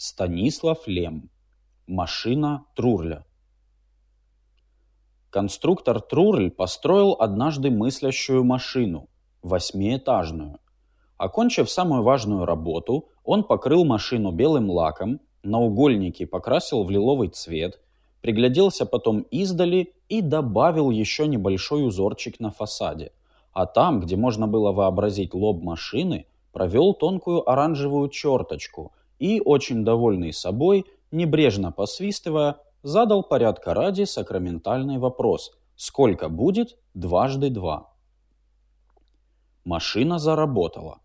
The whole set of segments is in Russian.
Станислав Лем. Машина Трурля. Конструктор Трурль построил однажды мыслящую машину, восьмиэтажную. Окончив самую важную работу, он покрыл машину белым лаком, наугольники покрасил в лиловый цвет, пригляделся потом издали и добавил еще небольшой узорчик на фасаде. А там, где можно было вообразить лоб машины, провел тонкую оранжевую черточку и, очень довольный собой, небрежно посвистывая, задал порядка ради сакраментальный вопрос «Сколько будет дважды два?» Машина заработала.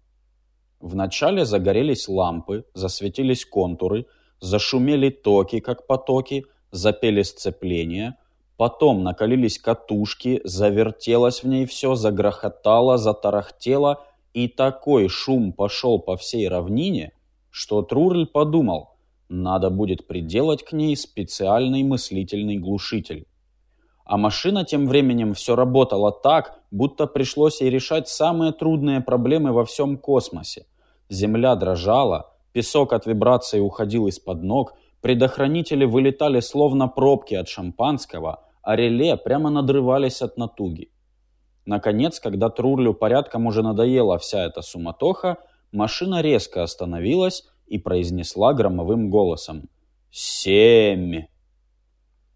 Вначале загорелись лампы, засветились контуры, зашумели токи, как потоки, запели сцепления, потом накалились катушки, завертелось в ней все, загрохотало, затарахтело, и такой шум пошел по всей равнине, что Трурль подумал, надо будет приделать к ней специальный мыслительный глушитель. А машина тем временем все работала так, будто пришлось ей решать самые трудные проблемы во всем космосе. Земля дрожала, песок от вибрации уходил из-под ног, предохранители вылетали словно пробки от шампанского, а реле прямо надрывались от натуги. Наконец, когда Трурлю порядком уже надоела вся эта суматоха, машина резко остановилась и произнесла громовым голосом «Семь!»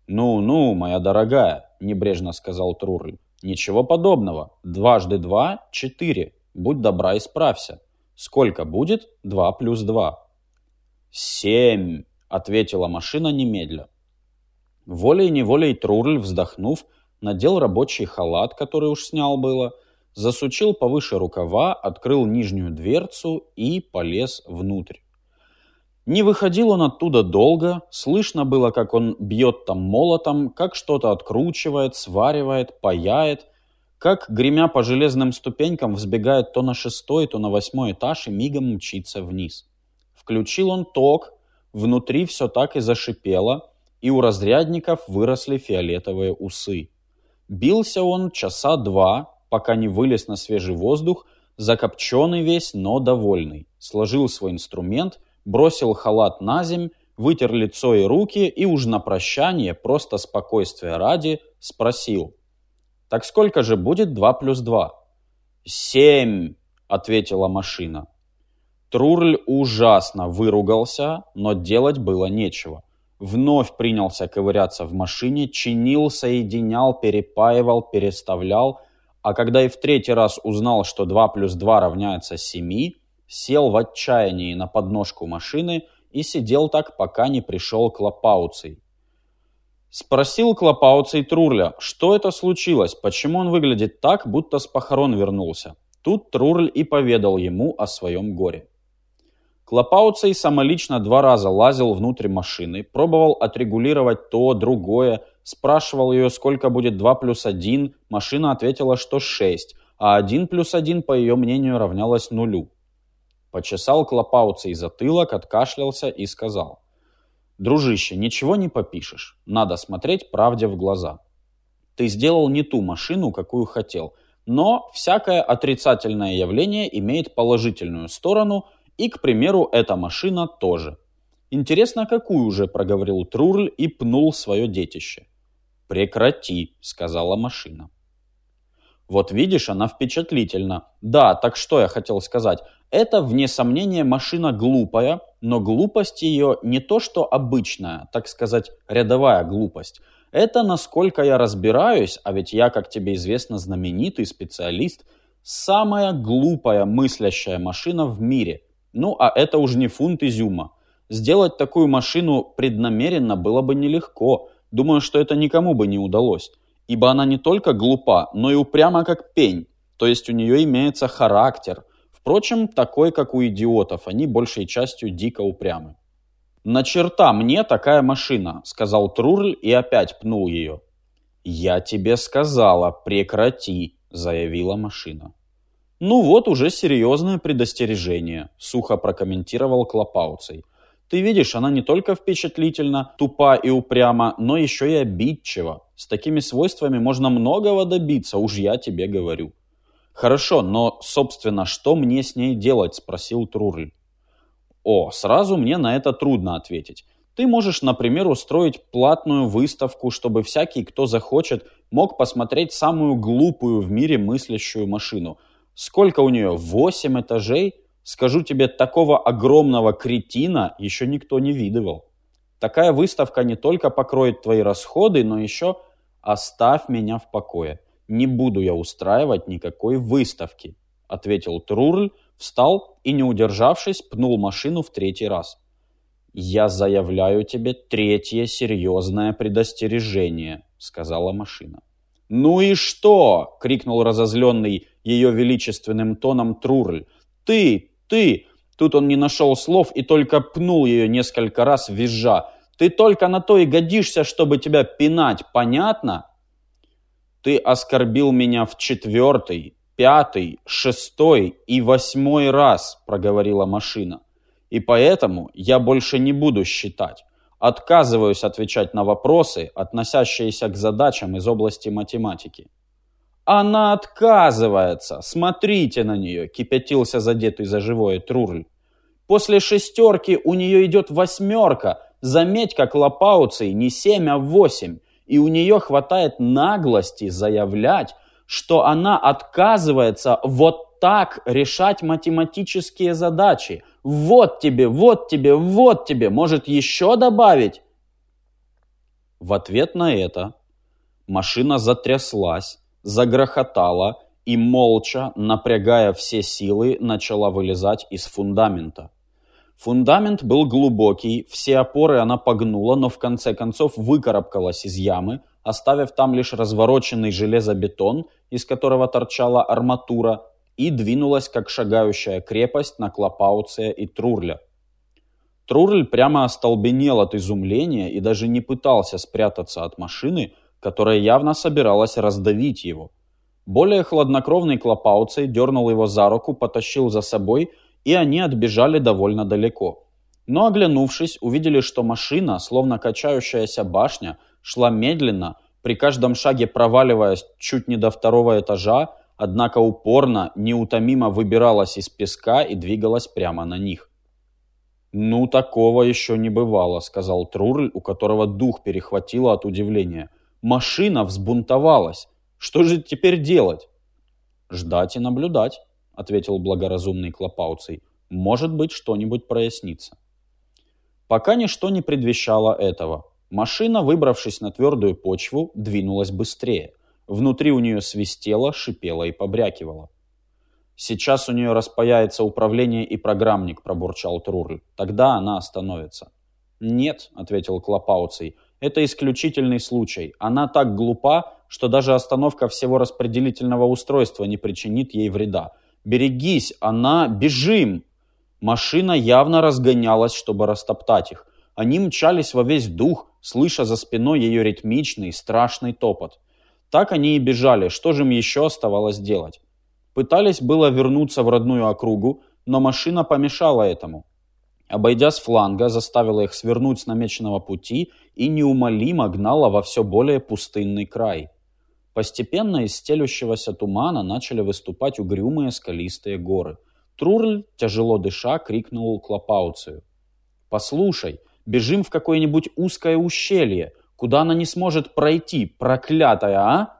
«Ну-ну, моя дорогая», — небрежно сказал Трурль, «ничего подобного. Дважды два — четыре. Будь добра, исправься. Сколько будет два плюс два?» «Семь!» — ответила машина немедля. Волей-неволей Трурль, вздохнув, надел рабочий халат, который уж снял было, засучил повыше рукава, открыл нижнюю дверцу и полез внутрь. Не выходил он оттуда долго, слышно было, как он бьет там молотом, как что-то откручивает, сваривает, паяет, как, гремя по железным ступенькам, взбегает то на шестой, то на восьмой этаж и мигом мчится вниз. Включил он ток, внутри все так и зашипело, и у разрядников выросли фиолетовые усы. Бился он часа два, пока не вылез на свежий воздух, закопченный весь, но довольный. Сложил свой инструмент бросил халат на земь, вытер лицо и руки и уж на прощание, просто спокойствия ради, спросил. «Так сколько же будет два плюс два?» «Семь!» — ответила машина. Трурль ужасно выругался, но делать было нечего. Вновь принялся ковыряться в машине, чинил, соединял, перепаивал, переставлял, а когда и в третий раз узнал, что 2 плюс 2 равняется 7, сел в отчаянии на подножку машины и сидел так, пока не пришел Клопауций. Спросил Клопауций Трурля, что это случилось, почему он выглядит так, будто с похорон вернулся. Тут Трурль и поведал ему о своем горе. Клопауций самолично два раза лазил внутрь машины, пробовал отрегулировать то, другое, спрашивал ее, сколько будет 2 плюс 1, машина ответила, что 6, а 1 плюс 1, по ее мнению, равнялось нулю. Почесал клопауцей затылок, откашлялся и сказал. «Дружище, ничего не попишешь. Надо смотреть правде в глаза. Ты сделал не ту машину, какую хотел, но всякое отрицательное явление имеет положительную сторону, и, к примеру, эта машина тоже. Интересно, какую уже проговорил Трурль и пнул свое детище. «Прекрати», — сказала машина. Вот видишь, она впечатлительна. Да, так что я хотел сказать. Это, вне сомнения, машина глупая, но глупость ее не то что обычная, так сказать, рядовая глупость. Это, насколько я разбираюсь, а ведь я, как тебе известно, знаменитый специалист, самая глупая мыслящая машина в мире. Ну, а это уж не фунт изюма. Сделать такую машину преднамеренно было бы нелегко. Думаю, что это никому бы не удалось. Ибо она не только глупа, но и упряма как пень. То есть у нее имеется характер – Впрочем, такой, как у идиотов, они большей частью дико упрямы. «На черта мне такая машина», — сказал Трурль и опять пнул ее. «Я тебе сказала, прекрати», — заявила машина. «Ну вот уже серьезное предостережение», — сухо прокомментировал Клопауций. «Ты видишь, она не только впечатлительна, тупа и упряма, но еще и обидчива. С такими свойствами можно многого добиться, уж я тебе говорю». «Хорошо, но, собственно, что мне с ней делать?» – спросил Трурль. О, сразу мне на это трудно ответить. Ты можешь, например, устроить платную выставку, чтобы всякий, кто захочет, мог посмотреть самую глупую в мире мыслящую машину. Сколько у нее? Восемь этажей? Скажу тебе, такого огромного кретина еще никто не видывал. Такая выставка не только покроет твои расходы, но еще оставь меня в покое. Не буду я устраивать никакой выставки, ответил Трурль, встал и, не удержавшись, пнул машину в третий раз. «Я заявляю тебе третье серьезное предостережение», — сказала машина. «Ну и что?» — крикнул разозленный ее величественным тоном Трурль. «Ты, ты!» Тут он не нашел слов и только пнул ее несколько раз визжа. «Ты только на то и годишься, чтобы тебя пинать, понятно?» «Ты оскорбил меня в четвертый, пятый, шестой и восьмой раз», — проговорила машина. «И поэтому я больше не буду считать. Отказываюсь отвечать на вопросы, относящиеся к задачам из области математики». «Она отказывается! Смотрите на нее!» — кипятился задетый за живое Трурль. «После шестерки у нее идет восьмерка. Заметь, как Лопауций не семь, а восемь. И у нее хватает наглости заявлять, что она отказывается вот так решать математические задачи. Вот тебе, вот тебе, вот тебе. Может, еще добавить?» В ответ на это машина затряслась, загрохотала и, молча, напрягая все силы, начала вылезать из фундамента. Фундамент был глубокий, все опоры она погнула, но в конце концов выкарабкалась из ямы, оставив там лишь развороченный железобетон, из которого торчала арматура, и двинулась, как шагающая крепость на Клопауция и Трурля. Трурль прямо остолбенел от изумления и даже не пытался спрятаться от машины, которая явно собиралась раздавить его. Более хладнокровный Клопауцей дернул его за руку, потащил за собой, и они отбежали довольно далеко. Но оглянувшись, увидели, что машина, словно качающаяся башня, шла медленно, при каждом шаге проваливаясь чуть не до второго этажа, однако упорно, неутомимо выбиралась из песка и двигалась прямо на них. «Ну, такого еще не бывало», — сказал Трурль, у которого дух перехватило от удивления. Машина взбунтовалась. Что же теперь делать? Ждать и наблюдать, ответил благоразумный Клопауций. Может быть, что-нибудь прояснится. Пока ничто не предвещало этого. Машина, выбравшись на твердую почву, двинулась быстрее. Внутри у нее свистело, шипело и побрякивало. «Сейчас у нее распаяется управление и программник», – пробурчал Трурль. «Тогда она остановится». «Нет», – ответил Клопауций, это исключительный случай. Она так глупа, что даже остановка всего распределительного устройства не причинит ей вреда. Берегись, она... Бежим! Машина явно разгонялась, чтобы растоптать их. Они мчались во весь дух, слыша за спиной ее ритмичный, страшный топот. Так они и бежали, что же им еще оставалось делать? Пытались было вернуться в родную округу, но машина помешала этому обойдя с фланга, заставила их свернуть с намеченного пути и неумолимо гнала во все более пустынный край. Постепенно из стелющегося тумана начали выступать угрюмые скалистые горы. Трурль, тяжело дыша, крикнул Клопауцию. «Послушай, бежим в какое-нибудь узкое ущелье, куда она не сможет пройти, проклятая, а?»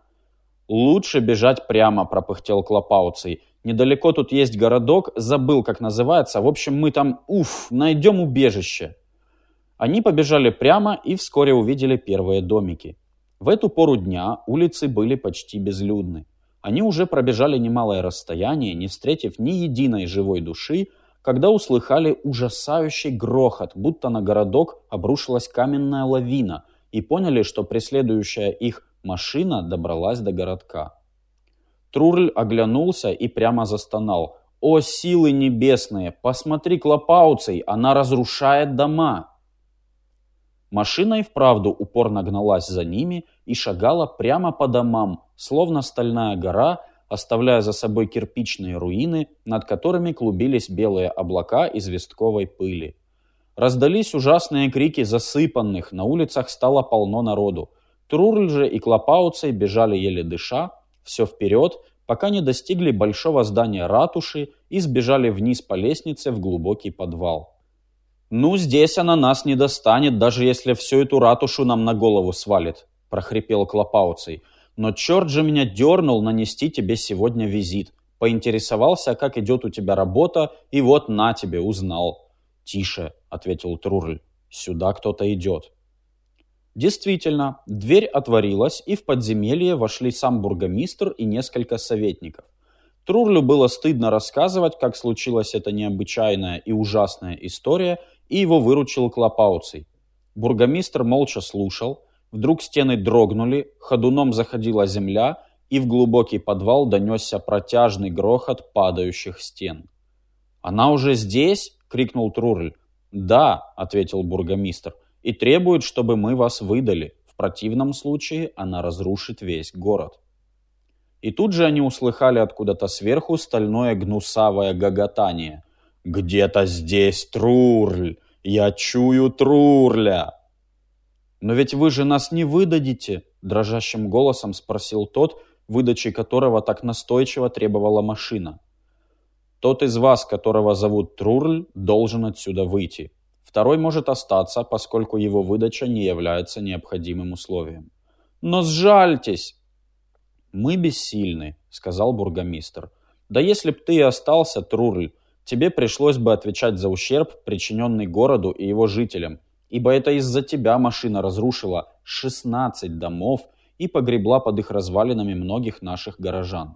«Лучше бежать прямо», — пропыхтел Клопауций. Недалеко тут есть городок, забыл, как называется. В общем, мы там, уф, найдем убежище. Они побежали прямо и вскоре увидели первые домики. В эту пору дня улицы были почти безлюдны. Они уже пробежали немалое расстояние, не встретив ни единой живой души, когда услыхали ужасающий грохот, будто на городок обрушилась каменная лавина, и поняли, что преследующая их машина добралась до городка. Трурль оглянулся и прямо застонал. «О, силы небесные! Посмотри, Клопауций, она разрушает дома!» Машина и вправду упорно гналась за ними и шагала прямо по домам, словно стальная гора, оставляя за собой кирпичные руины, над которыми клубились белые облака известковой пыли. Раздались ужасные крики засыпанных, на улицах стало полно народу. Трурль же и Клопауцей бежали еле дыша, все вперед, пока не достигли большого здания ратуши и сбежали вниз по лестнице в глубокий подвал. «Ну, здесь она нас не достанет, даже если всю эту ратушу нам на голову свалит», — прохрипел Клопауций. «Но черт же меня дернул нанести тебе сегодня визит. Поинтересовался, как идет у тебя работа, и вот на тебе, узнал». «Тише», — ответил Трурль. «Сюда кто-то идет». Действительно, дверь отворилась, и в подземелье вошли сам бургомистр и несколько советников. Трурлю было стыдно рассказывать, как случилась эта необычайная и ужасная история, и его выручил Клопауций. Бургомистр молча слушал, вдруг стены дрогнули, ходуном заходила земля, и в глубокий подвал донесся протяжный грохот падающих стен. «Она уже здесь?» — крикнул Трурль. «Да», — ответил бургомистр, — и требует, чтобы мы вас выдали. В противном случае она разрушит весь город. И тут же они услыхали откуда-то сверху стальное гнусавое гоготание. «Где-то здесь Трурль! Я чую Трурля!» «Но ведь вы же нас не выдадите!» – дрожащим голосом спросил тот, выдачи которого так настойчиво требовала машина. «Тот из вас, которого зовут Трурль, должен отсюда выйти. Второй может остаться, поскольку его выдача не является необходимым условием. Но сжальтесь! Мы бессильны, сказал бургомистр. Да если б ты и остался, Трурль, тебе пришлось бы отвечать за ущерб, причиненный городу и его жителям, ибо это из-за тебя машина разрушила 16 домов и погребла под их развалинами многих наших горожан.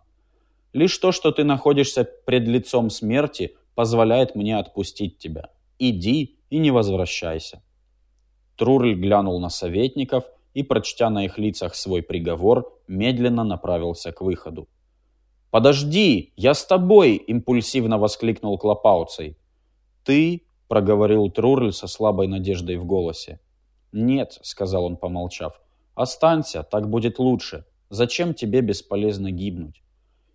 Лишь то, что ты находишься пред лицом смерти, позволяет мне отпустить тебя. Иди и не возвращайся. Трурль глянул на советников и, прочтя на их лицах свой приговор, медленно направился к выходу. «Подожди, я с тобой!» – импульсивно воскликнул Клопауцей. «Ты?» – проговорил Трурль со слабой надеждой в голосе. «Нет», – сказал он, помолчав. «Останься, так будет лучше. Зачем тебе бесполезно гибнуть?»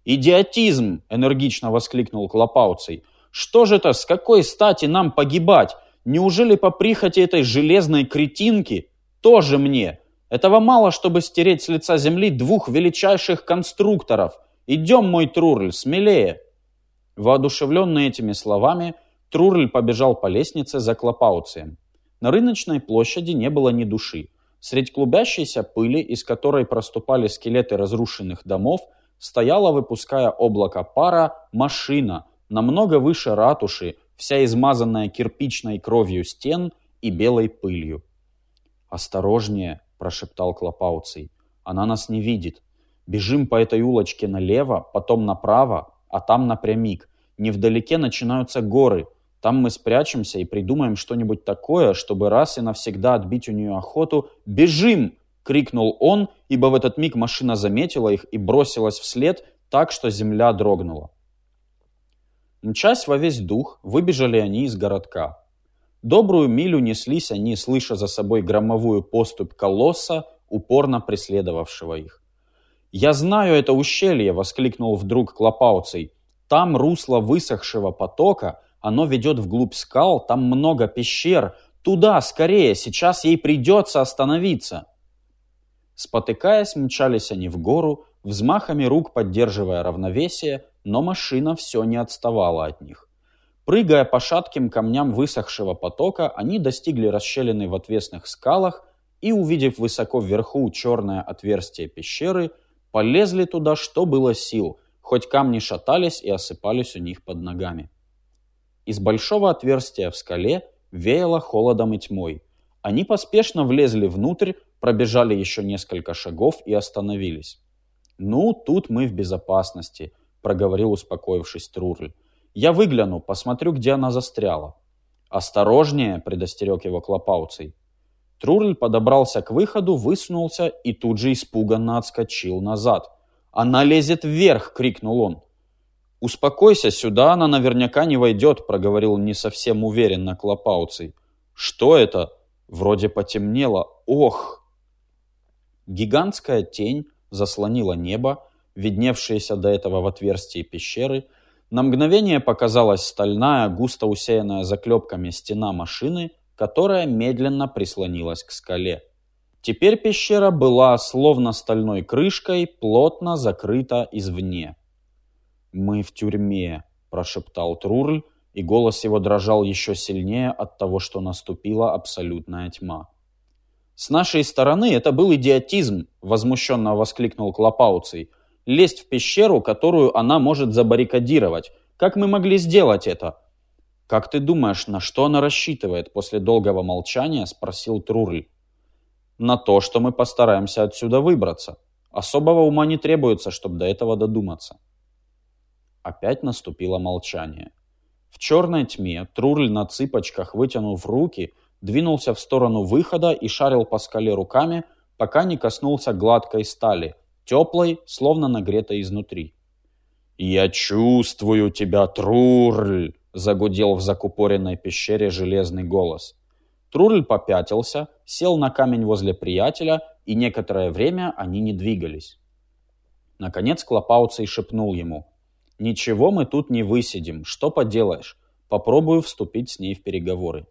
«Идиотизм!» – энергично воскликнул Клопауцей. «Что же это, с какой стати нам погибать? Неужели по прихоти этой железной кретинки тоже мне? Этого мало, чтобы стереть с лица земли двух величайших конструкторов. Идем, мой Трурль, смелее!» Воодушевленный этими словами, Трурль побежал по лестнице за Клопауцием. На рыночной площади не было ни души. Средь клубящейся пыли, из которой проступали скелеты разрушенных домов, стояла, выпуская облако пара, машина, намного выше ратуши, вся измазанная кирпичной кровью стен и белой пылью. «Осторожнее!» – прошептал Клопауций. «Она нас не видит. Бежим по этой улочке налево, потом направо, а там напрямик. Невдалеке начинаются горы. Там мы спрячемся и придумаем что-нибудь такое, чтобы раз и навсегда отбить у нее охоту. Бежим!» — крикнул он, ибо в этот миг машина заметила их и бросилась вслед так, что земля дрогнула. Мчась во весь дух, выбежали они из городка. Добрую милю неслись они, слыша за собой громовую поступь колосса, упорно преследовавшего их. «Я знаю это ущелье!» — воскликнул вдруг Клопауций. «Там русло высохшего потока, оно ведет вглубь скал, там много пещер. Туда, скорее, сейчас ей придется остановиться!» Спотыкаясь, мчались они в гору, взмахами рук поддерживая равновесие, но машина все не отставала от них. Прыгая по шатким камням высохшего потока, они достигли расщелины в отвесных скалах и, увидев высоко вверху черное отверстие пещеры, полезли туда, что было сил, хоть камни шатались и осыпались у них под ногами. Из большого отверстия в скале веяло холодом и тьмой. Они поспешно влезли внутрь, пробежали еще несколько шагов и остановились. «Ну, тут мы в безопасности», проговорил, успокоившись Трурль. «Я выгляну, посмотрю, где она застряла». «Осторожнее!» – предостерег его Клопауций. Трурль подобрался к выходу, высунулся и тут же испуганно отскочил назад. «Она лезет вверх!» – крикнул он. «Успокойся, сюда она наверняка не войдет», – проговорил не совсем уверенно Клопауций. «Что это?» «Вроде потемнело. Ох!» Гигантская тень заслонила небо, видневшиеся до этого в отверстии пещеры, на мгновение показалась стальная, густо усеянная заклепками стена машины, которая медленно прислонилась к скале. Теперь пещера была, словно стальной крышкой, плотно закрыта извне. «Мы в тюрьме», – прошептал Трурль, и голос его дрожал еще сильнее от того, что наступила абсолютная тьма. «С нашей стороны это был идиотизм!» — возмущенно воскликнул Клопауций. «Лезть в пещеру, которую она может забаррикадировать. Как мы могли сделать это?» «Как ты думаешь, на что она рассчитывает?» После долгого молчания спросил Трурль. «На то, что мы постараемся отсюда выбраться. Особого ума не требуется, чтобы до этого додуматься». Опять наступило молчание. В черной тьме Трурль на цыпочках, вытянув руки, двинулся в сторону выхода и шарил по скале руками, пока не коснулся гладкой стали, теплой, словно нагретой изнутри. «Я чувствую тебя, Трурль!» — загудел в закупоренной пещере железный голос. Трурль попятился, сел на камень возле приятеля, и некоторое время они не двигались. Наконец Клопауций шепнул ему. «Ничего мы тут не высидим, что поделаешь? Попробую вступить с ней в переговоры».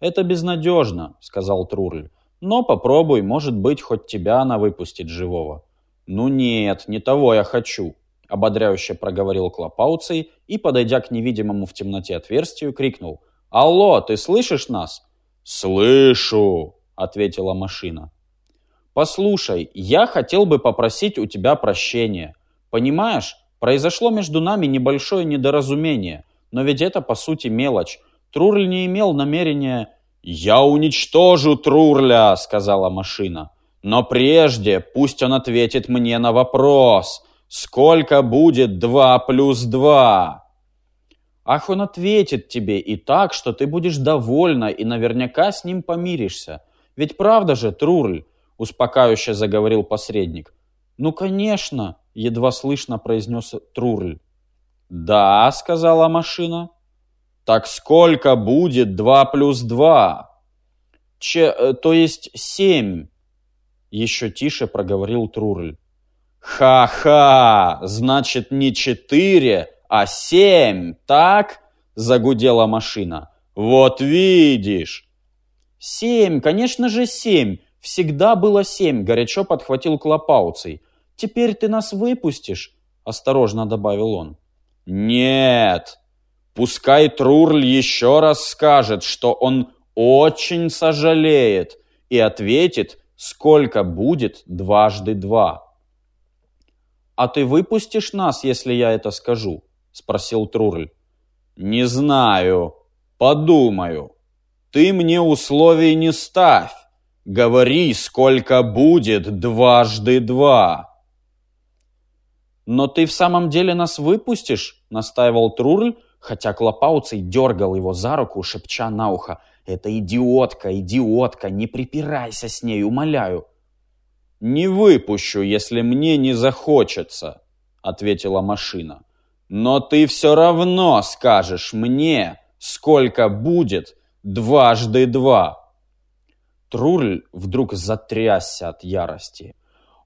«Это безнадежно», — сказал Трурль. «Но попробуй, может быть, хоть тебя она выпустит живого». «Ну нет, не того я хочу», — ободряюще проговорил Клопауций и, подойдя к невидимому в темноте отверстию, крикнул. «Алло, ты слышишь нас?» «Слышу», — ответила машина. «Послушай, я хотел бы попросить у тебя прощения. Понимаешь, произошло между нами небольшое недоразумение, но ведь это по сути мелочь. Трурль не имел намерения... «Я уничтожу Трурля», — сказала машина. «Но прежде пусть он ответит мне на вопрос. Сколько будет два плюс два?» Ах, он ответит тебе и так, что ты будешь довольна и наверняка с ним помиришься. Ведь правда же, Трурль, успокаивающе заговорил посредник. Ну, конечно, едва слышно произнес Трурль. Да, сказала машина. Так сколько будет два плюс два? Че, э, то есть семь. Еще тише проговорил Трурль. Ха-ха, значит не четыре, а семь, так?» — загудела машина. «Вот видишь!» «Семь, конечно же, семь! Всегда было семь!» — горячо подхватил Клопауций. «Теперь ты нас выпустишь?» — осторожно добавил он. «Нет! Пускай Трурль еще раз скажет, что он очень сожалеет, и ответит, сколько будет дважды два». «А ты выпустишь нас, если я это скажу?» спросил Трурль. Не знаю. Подумаю. Ты мне условий не ставь. Говори, сколько будет дважды два. Но ты в самом деле нас выпустишь? Настаивал Трурль, хотя Клопауций дергал его за руку, шепча на ухо. «Это идиотка, идиотка, не припирайся с ней, умоляю». «Не выпущу, если мне не захочется», — ответила машина. Но ты все равно скажешь мне, сколько будет дважды два. Трурль вдруг затрясся от ярости.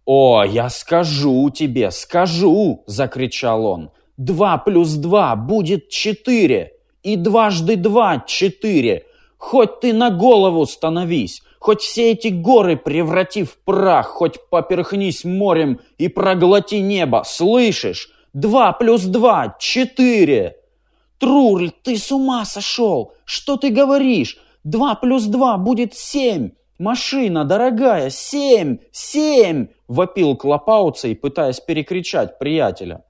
«О, я скажу тебе, скажу!» — закричал он. «Два плюс два будет четыре, и дважды два — четыре. Хоть ты на голову становись, хоть все эти горы преврати в прах, хоть поперхнись морем и проглоти небо, слышишь? Два плюс два — четыре. Трурль, ты с ума сошел? Что ты говоришь? Два плюс два будет семь. Машина, дорогая, семь, семь! Вопил Клопауцей, пытаясь перекричать приятеля.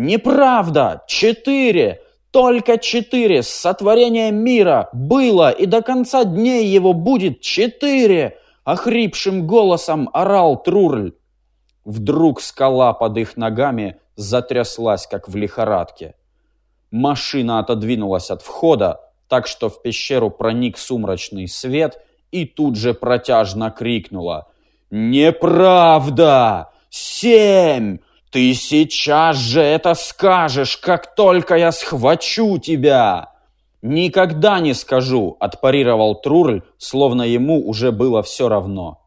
Неправда! Четыре! Только четыре! С сотворения мира было, и до конца дней его будет четыре! Охрипшим голосом орал Трурль. Вдруг скала под их ногами затряслась, как в лихорадке. Машина отодвинулась от входа, так что в пещеру проник сумрачный свет и тут же протяжно крикнула «Неправда! Семь! Ты сейчас же это скажешь, как только я схвачу тебя!» «Никогда не скажу!» – отпарировал Трурль, словно ему уже было все равно.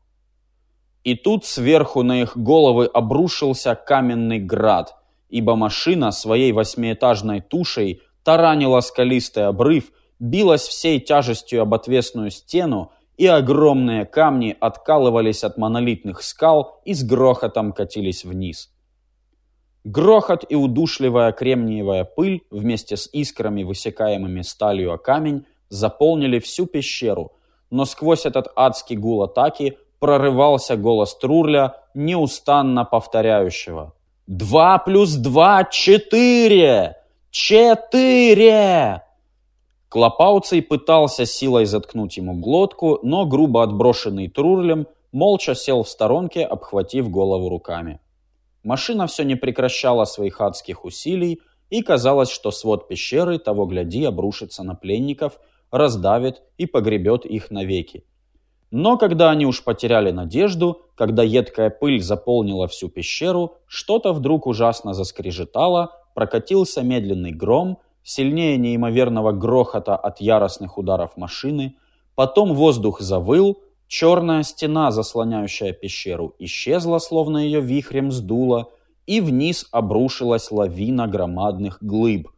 И тут сверху на их головы обрушился каменный град – ибо машина своей восьмиэтажной тушей таранила скалистый обрыв, билась всей тяжестью об отвесную стену, и огромные камни откалывались от монолитных скал и с грохотом катились вниз. Грохот и удушливая кремниевая пыль вместе с искрами, высекаемыми сталью о камень, заполнили всю пещеру, но сквозь этот адский гул атаки прорывался голос Трурля, неустанно повторяющего. «Два плюс два — четыре! Четыре!» Клопауций пытался силой заткнуть ему глотку, но грубо отброшенный Трурлем молча сел в сторонке, обхватив голову руками. Машина все не прекращала своих адских усилий, и казалось, что свод пещеры, того гляди, обрушится на пленников, раздавит и погребет их навеки. Но когда они уж потеряли надежду, когда едкая пыль заполнила всю пещеру, что-то вдруг ужасно заскрежетало, прокатился медленный гром, сильнее неимоверного грохота от яростных ударов машины, потом воздух завыл, черная стена, заслоняющая пещеру, исчезла, словно ее вихрем сдуло, и вниз обрушилась лавина громадных глыб.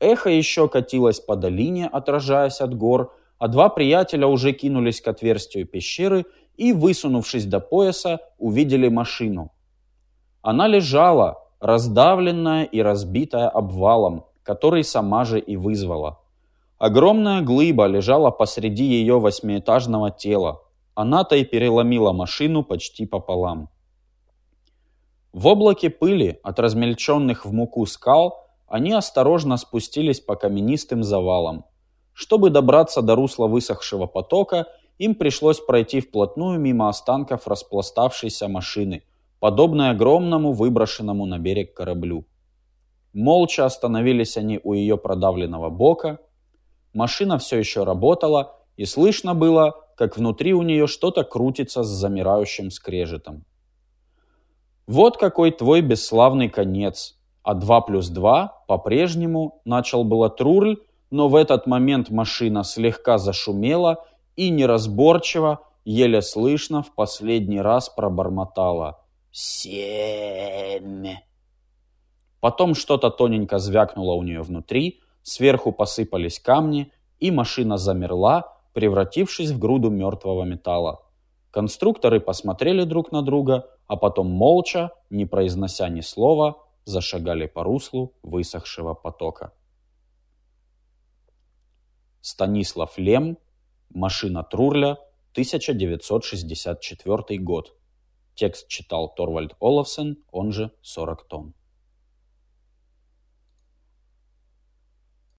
Эхо еще катилось по долине, отражаясь от гор, а два приятеля уже кинулись к отверстию пещеры и, высунувшись до пояса, увидели машину. Она лежала, раздавленная и разбитая обвалом, который сама же и вызвала. Огромная глыба лежала посреди ее восьмиэтажного тела. Она-то и переломила машину почти пополам. В облаке пыли от размельченных в муку скал они осторожно спустились по каменистым завалам – чтобы добраться до русла высохшего потока, им пришлось пройти вплотную мимо останков распластавшейся машины, подобной огромному выброшенному на берег кораблю. Молча остановились они у ее продавленного бока. Машина все еще работала, и слышно было, как внутри у нее что-то крутится с замирающим скрежетом. «Вот какой твой бесславный конец, а два плюс два по-прежнему, начал было Трурль, но в этот момент машина слегка зашумела и неразборчиво, еле слышно, в последний раз пробормотала «Семь». Потом что-то тоненько звякнуло у нее внутри, сверху посыпались камни, и машина замерла, превратившись в груду мертвого металла. Конструкторы посмотрели друг на друга, а потом молча, не произнося ни слова, зашагали по руслу высохшего потока. Станислав Лем, «Машина Трурля», 1964 год. Текст читал Торвальд Олафсен, он же 40 тонн.